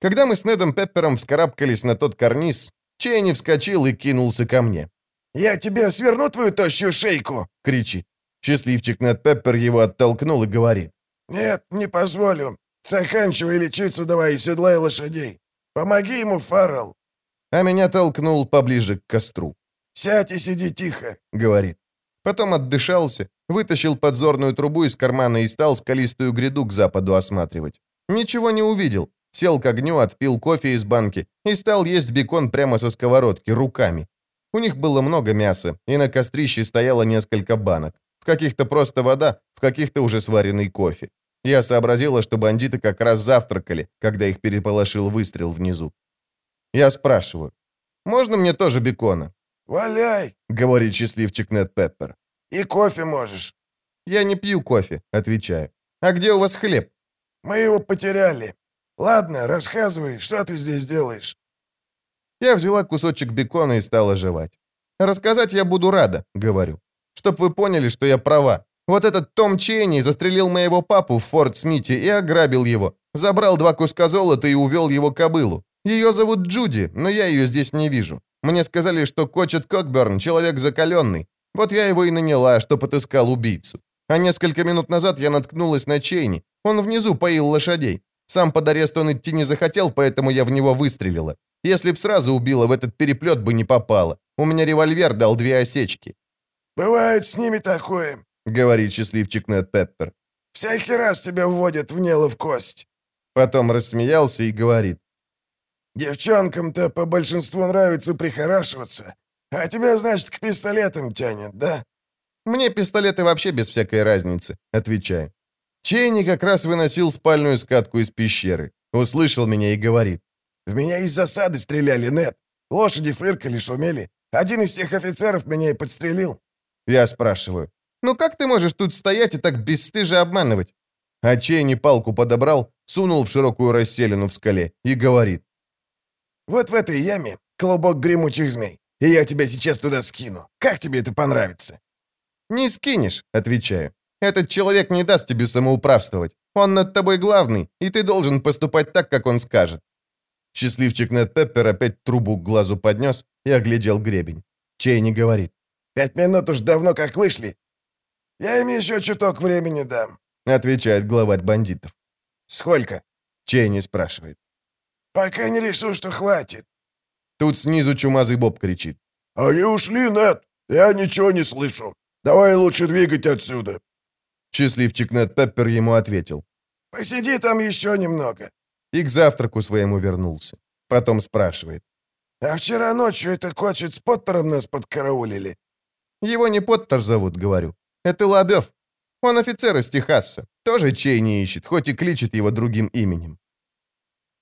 Когда мы с Недом Пеппером вскарабкались на тот карниз, Чейни вскочил и кинулся ко мне. «Я тебе сверну твою тощую шейку!» — кричит. Счастливчик Нед Пеппер его оттолкнул и говорит. «Нет, не позволю. Заканчивай лечиться давай и седлай лошадей. Помоги ему, Фаррелл!» А меня толкнул поближе к костру. «Сядь и сиди тихо», — говорит. Потом отдышался, вытащил подзорную трубу из кармана и стал скалистую гряду к западу осматривать. Ничего не увидел. Сел к огню, отпил кофе из банки и стал есть бекон прямо со сковородки, руками. У них было много мяса, и на кострище стояло несколько банок. В каких-то просто вода, в каких-то уже сваренный кофе. Я сообразила, что бандиты как раз завтракали, когда их переполошил выстрел внизу. Я спрашиваю, «Можно мне тоже бекона?» «Валяй!» — говорит счастливчик Нед Пеппер. «И кофе можешь». «Я не пью кофе», — отвечаю. «А где у вас хлеб?» «Мы его потеряли. Ладно, рассказывай, что ты здесь делаешь?» Я взяла кусочек бекона и стала жевать. «Рассказать я буду рада», — говорю. «Чтоб вы поняли, что я права. Вот этот Том Чейни застрелил моего папу в Форт Смите и ограбил его. Забрал два куска золота и увел его кобылу. Ее зовут Джуди, но я ее здесь не вижу. Мне сказали, что Кочет Кокберн — человек закаленный. Вот я его и наняла, что отыскал убийцу. А несколько минут назад я наткнулась на Чейни. Он внизу поил лошадей. Сам под арест он идти не захотел, поэтому я в него выстрелила. Если б сразу убила, в этот переплет бы не попала. У меня револьвер дал две осечки». «Бывает с ними такое», — говорит счастливчик Нед Пеппер. «Всякий раз тебя вводят в нело кость». Потом рассмеялся и говорит. «Девчонкам-то по большинству нравится прихорашиваться, а тебя, значит, к пистолетам тянет, да?» «Мне пистолеты вообще без всякой разницы», — отвечаю. Чейни как раз выносил спальную скатку из пещеры. Услышал меня и говорит. В меня из засады стреляли, Нет. Лошади фыркали, шумели. Один из тех офицеров меня и подстрелил. Я спрашиваю. Ну как ты можешь тут стоять и так бесстыже обманывать? А Чейни палку подобрал, сунул в широкую расселину в скале и говорит. Вот в этой яме клубок гремучих змей, и я тебя сейчас туда скину. Как тебе это понравится? Не скинешь, отвечаю. Этот человек не даст тебе самоуправствовать. Он над тобой главный, и ты должен поступать так, как он скажет. Счастливчик Нед Пеппер опять трубу к глазу поднес и оглядел гребень. Чейни говорит. «Пять минут уж давно как вышли. Я им еще чуток времени дам», — отвечает главарь бандитов. «Сколько?» — Чейни спрашивает. «Пока не решу, что хватит». Тут снизу чумазый Боб кричит. «Они ушли, Нед. Я ничего не слышу. Давай лучше двигать отсюда». Счастливчик Нед Пеппер ему ответил. «Посиди там еще немного и к завтраку своему вернулся. Потом спрашивает. «А вчера ночью это Кочет с Поттером нас подкараулили?» «Его не Поттер зовут, говорю. Это Лобёв. Он офицер из Техаса. Тоже чей не ищет, хоть и кличет его другим именем».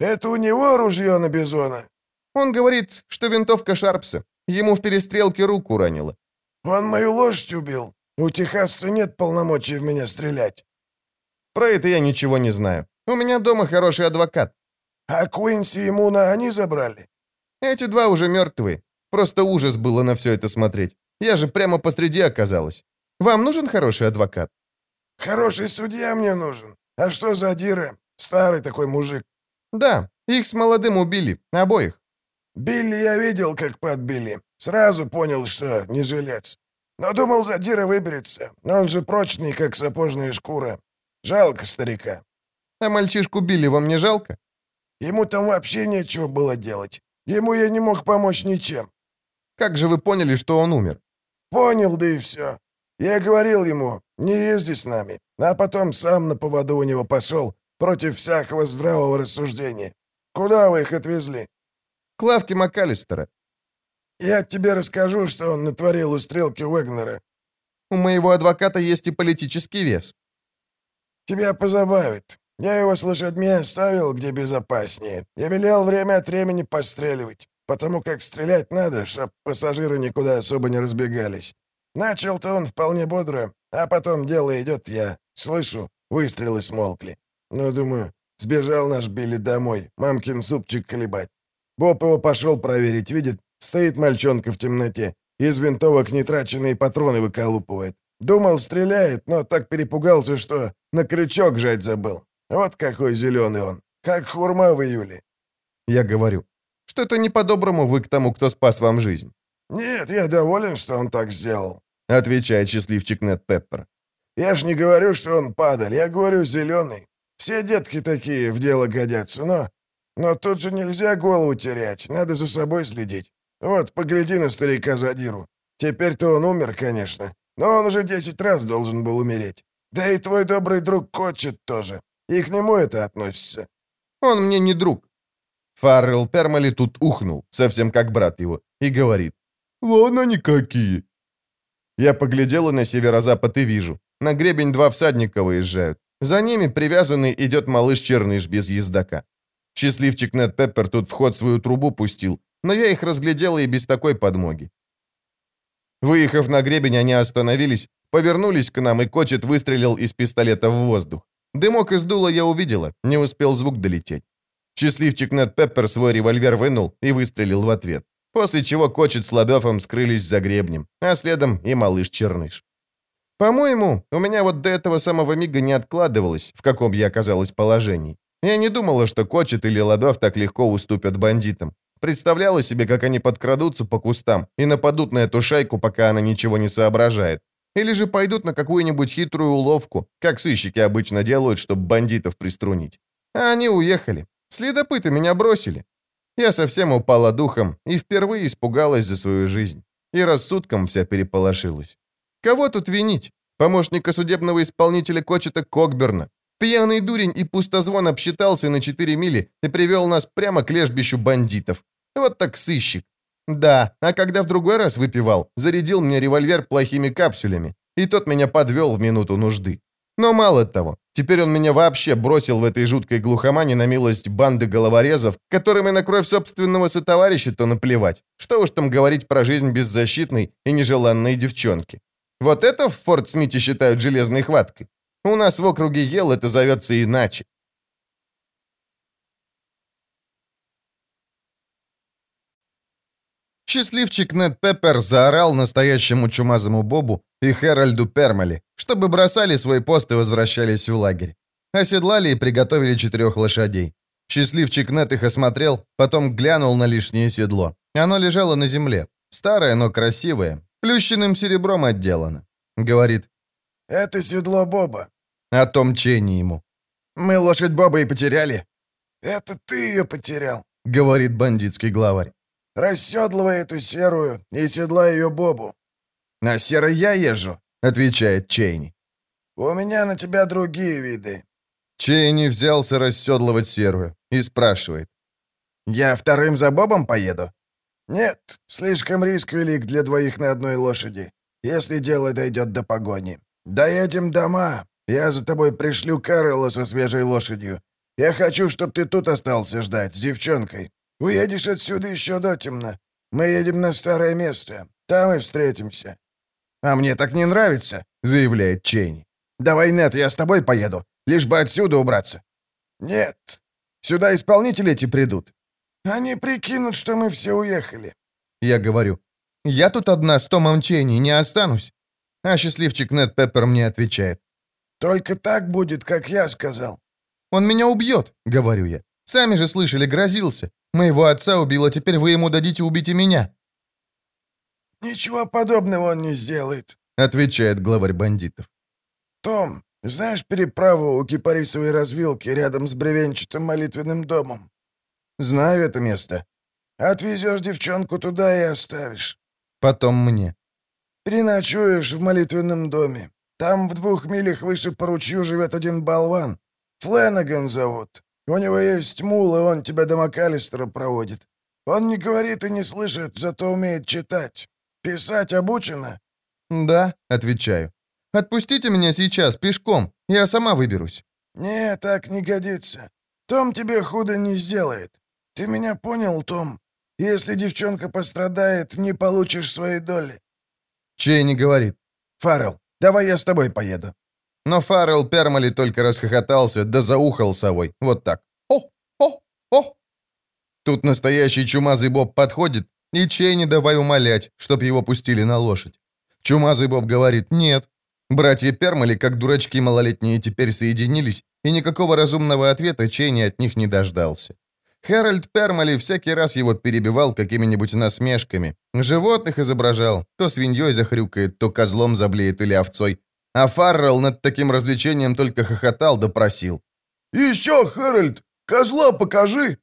«Это у него ружье на Бизона?» Он говорит, что винтовка Шарпса. Ему в перестрелке руку ранило. «Он мою лошадь убил. У Техаса нет полномочий в меня стрелять». Про это я ничего не знаю. У меня дома хороший адвокат». «А Куинси и Муна они забрали?» «Эти два уже мертвые. Просто ужас было на все это смотреть. Я же прямо посреди оказалась. Вам нужен хороший адвокат?» «Хороший судья мне нужен. А что за Дира? Старый такой мужик». «Да, их с молодым убили. Обоих». «Билли я видел, как подбили. Сразу понял, что не жилец. Но думал, Задира выберется. Но он же прочный, как сапожная шкура. Жалко старика. А мальчишку Билли вам не жалко?» «Ему там вообще нечего было делать. Ему я не мог помочь ничем». «Как же вы поняли, что он умер?» «Понял, да и все. Я говорил ему, не езди с нами, а потом сам на поводу у него пошел, против всякого здравого рассуждения. Куда вы их отвезли?» «К лавке МакАлистера». «Я тебе расскажу, что он натворил у стрелки Уэгнера». «У моего адвоката есть и политический вес». «Тебя позабавит. Я его с лошадьми оставил где безопаснее и велел время от времени постреливать, потому как стрелять надо, чтоб пассажиры никуда особо не разбегались. Начал-то он вполне бодро, а потом дело идет, я слышу, выстрелы смолкли. Ну, думаю, сбежал наш Билли домой, мамкин супчик колебать. Боб его пошел проверить, видит, стоит мальчонка в темноте, из винтовок нетраченные патроны выколупывает. Думал, стреляет, но так перепугался, что на крючок жать забыл. Вот какой зеленый он, как хурма в июле. Я говорю. Что-то не по-доброму вы к тому, кто спас вам жизнь. «Нет, я доволен, что он так сделал», — отвечает счастливчик Нед Пеппер. «Я ж не говорю, что он падаль, я говорю зеленый. Все детки такие в дело годятся, но... Но тут же нельзя голову терять, надо за собой следить. Вот, погляди на старика Задиру. Теперь-то он умер, конечно, но он уже десять раз должен был умереть. Да и твой добрый друг Котчет тоже. И к нему это относится». «Он мне не друг». Фаррелл Пермали тут ухнул, совсем как брат его, и говорит. «Вон они какие!» Я поглядела на северо-запад и вижу. На гребень два всадника выезжают. За ними привязанный идет малыш Черныш без ездока. Счастливчик Нед Пеппер тут в ход свою трубу пустил, но я их разглядела и без такой подмоги. Выехав на гребень, они остановились, повернулись к нам, и Кочет выстрелил из пистолета в воздух. Дымок из дула я увидела, не успел звук долететь. Счастливчик Нед Пеппер свой револьвер вынул и выстрелил в ответ. После чего Кочет с Лобёвым скрылись за гребнем, а следом и малыш Черныш. По-моему, у меня вот до этого самого мига не откладывалось, в каком я оказалась положении. Я не думала, что Кочет или Лобёв так легко уступят бандитам. Представляла себе, как они подкрадутся по кустам и нападут на эту шайку, пока она ничего не соображает. Или же пойдут на какую-нибудь хитрую уловку, как сыщики обычно делают, чтобы бандитов приструнить. А они уехали. Следопыты меня бросили. Я совсем упала духом и впервые испугалась за свою жизнь. И рассудком вся переполошилась. Кого тут винить? Помощника судебного исполнителя Кочета Кокберна. Пьяный дурень и пустозвон обсчитался на 4 мили и привел нас прямо к лежбищу бандитов. Вот так сыщик. Да, а когда в другой раз выпивал, зарядил мне револьвер плохими капсулями, и тот меня подвел в минуту нужды. Но мало того, теперь он меня вообще бросил в этой жуткой глухомане на милость банды головорезов, которым и на кровь собственного сотоварища-то наплевать. Что уж там говорить про жизнь беззащитной и нежеланной девчонки. Вот это в Форт Смите считают железной хваткой. У нас в округе Ел это зовется иначе. Счастливчик Нед Пеппер заорал настоящему чумазому Бобу и Хэральду Пермали, чтобы бросали свой пост и возвращались в лагерь. Оседлали и приготовили четырех лошадей. Счастливчик Нед их осмотрел, потом глянул на лишнее седло. Оно лежало на земле. Старое, но красивое, Плющенным серебром отделано. Говорит. «Это седло Боба». О том чени ему. «Мы лошадь Боба и потеряли». «Это ты ее потерял», — говорит бандитский главарь. «Расседлывай эту серую и седла ее Бобу». «На серой я езжу», — отвечает Чейни. «У меня на тебя другие виды». Чейни взялся расседлывать серую и спрашивает. «Я вторым за Бобом поеду?» «Нет, слишком риск велик для двоих на одной лошади, если дело дойдет до погони. Доедем дома, я за тобой пришлю Карла со свежей лошадью. Я хочу, чтобы ты тут остался ждать, с девчонкой. Уедешь отсюда еще до темно. Мы едем на старое место, там и встретимся». «А мне так не нравится», — заявляет Чейни. «Давай, Нет, я с тобой поеду, лишь бы отсюда убраться». «Нет». «Сюда исполнители эти придут. Они прикинут, что мы все уехали. Я говорю, я тут одна с Томом Чейни не останусь. А счастливчик Нед Пеппер мне отвечает. Только так будет, как я сказал. Он меня убьет, говорю я. Сами же слышали, грозился. Моего отца убил, а теперь вы ему дадите убить и меня. Ничего подобного он не сделает, отвечает главарь бандитов. Том, знаешь переправу у Кипарисовой развилки рядом с бревенчатым молитвенным домом? Знаю это место. Отвезешь девчонку туда и оставишь. Потом мне. Переночуешь в молитвенном доме. Там в двух милях выше по ручью живет один болван. Фленаган зовут. У него есть мул, и он тебя до МакАлистера проводит. Он не говорит и не слышит, зато умеет читать. Писать обучено?» «Да», — отвечаю. «Отпустите меня сейчас, пешком. Я сама выберусь». «Не, так не годится. Том тебе худо не сделает. Ты меня понял, Том? Если девчонка пострадает, не получишь своей доли. Чейни говорит. Фаррелл, давай я с тобой поеду. Но Фаррелл Пермали только расхохотался, да заухал совой. Вот так. О, о, о. Тут настоящий чумазый Боб подходит, и Чейни давай умолять, чтоб его пустили на лошадь. Чумазый Боб говорит «нет». Братья Пермали, как дурачки малолетние, теперь соединились, и никакого разумного ответа Чейни от них не дождался. Хэральд Пермали всякий раз его перебивал какими-нибудь насмешками. Животных изображал. То свиньей захрюкает, то козлом заблеет или овцой. А Фаррелл над таким развлечением только хохотал да просил. «Еще, Хэральд, козла покажи!»